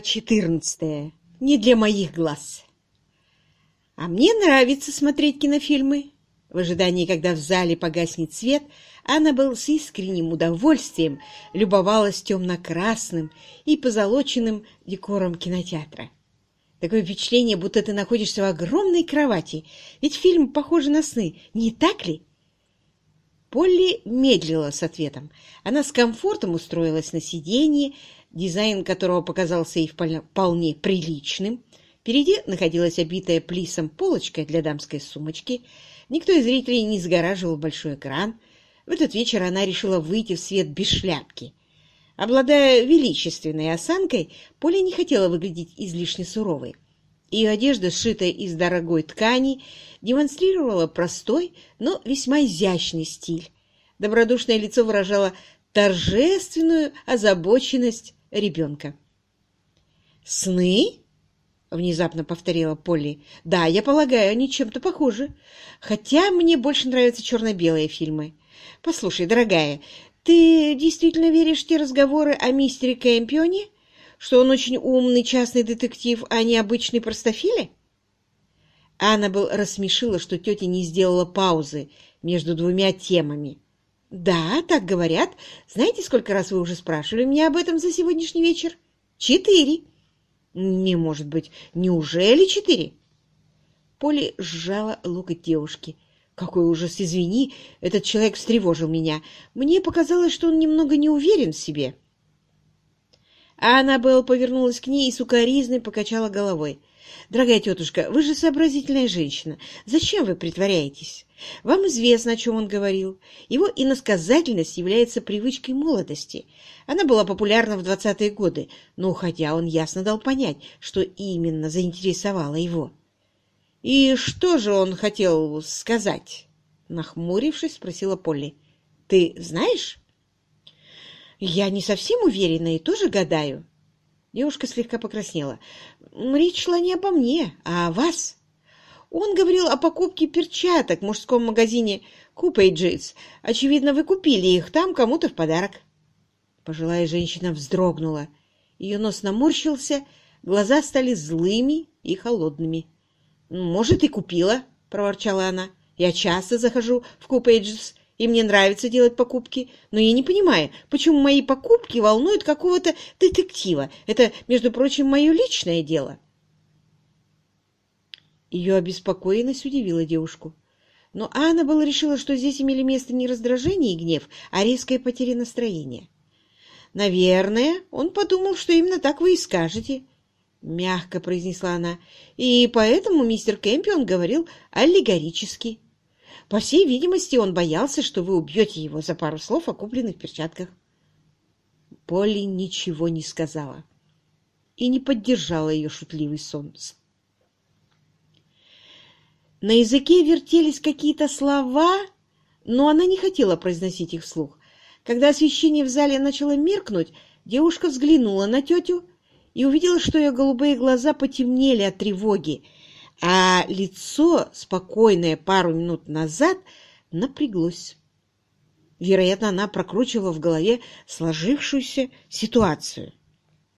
14. Не для моих глаз. А мне нравится смотреть кинофильмы. В ожидании, когда в зале погаснет свет, Аннабелл с искренним удовольствием любовалась темно-красным и позолоченным декором кинотеатра. Такое впечатление, будто ты находишься в огромной кровати, ведь фильм похож на сны, не так ли? Полли медлила с ответом. Она с комфортом устроилась на сиденье, дизайн которого показался ей вполне приличным. Впереди находилась обитая плисом полочка для дамской сумочки. Никто из зрителей не сгораживал большой экран. В этот вечер она решила выйти в свет без шляпки. Обладая величественной осанкой, Поля не хотела выглядеть излишне суровой. Ее одежда, сшитая из дорогой ткани, демонстрировала простой, но весьма изящный стиль. Добродушное лицо выражало торжественную озабоченность ребенка. «Сны?» — внезапно повторила Полли. «Да, я полагаю, они чем-то похожи. Хотя мне больше нравятся черно-белые фильмы. Послушай, дорогая, ты действительно веришь в те разговоры о мистере Кэмпионе, что он очень умный частный детектив, а не обычный простофиле?» Аннабелл рассмешила, что тетя не сделала паузы между двумя темами. «Да, так говорят. Знаете, сколько раз вы уже спрашивали меня об этом за сегодняшний вечер?» «Четыре». «Не может быть. Неужели четыре?» Поли сжала локоть девушки. «Какой ужас! Извини, этот человек встревожил меня. Мне показалось, что он немного не уверен в себе». Аннабелл повернулась к ней и сукоризной покачала головой. «Дорогая тетушка, вы же сообразительная женщина. Зачем вы притворяетесь? Вам известно, о чем он говорил. Его иносказательность является привычкой молодости. Она была популярна в двадцатые годы, но, уходя, он ясно дал понять, что именно заинтересовало его. «И что же он хотел сказать?» Нахмурившись, спросила Полли. «Ты знаешь?» «Я не совсем уверена и тоже гадаю». Девушка слегка покраснела. «Речь шла не обо мне, а о вас». Он говорил о покупке перчаток в мужском магазине Купейджис. Очевидно, вы купили их там кому-то в подарок. Пожилая женщина вздрогнула. Ее нос наморщился, глаза стали злыми и холодными. «Может, и купила», — проворчала она. «Я часто захожу в Купейджис, и мне нравится делать покупки, но я не понимаю, почему мои покупки волнуют какого-то детектива. Это, между прочим, мое личное дело». Ее обеспокоенность удивила девушку. Но Анна была решила, что здесь имели место не раздражение и гнев, а резкая потеря настроения. «Наверное, он подумал, что именно так вы и скажете», — мягко произнесла она. «И поэтому мистер Кэмпион говорил аллегорически. По всей видимости, он боялся, что вы убьете его за пару слов о купленных перчатках». Полли ничего не сказала и не поддержала ее шутливый сон на языке вертелись какие-то слова, но она не хотела произносить их вслух. Когда освещение в зале начало меркнуть, девушка взглянула на тетю и увидела, что ее голубые глаза потемнели от тревоги, а лицо, спокойное пару минут назад, напряглось. Вероятно, она прокручивала в голове сложившуюся ситуацию.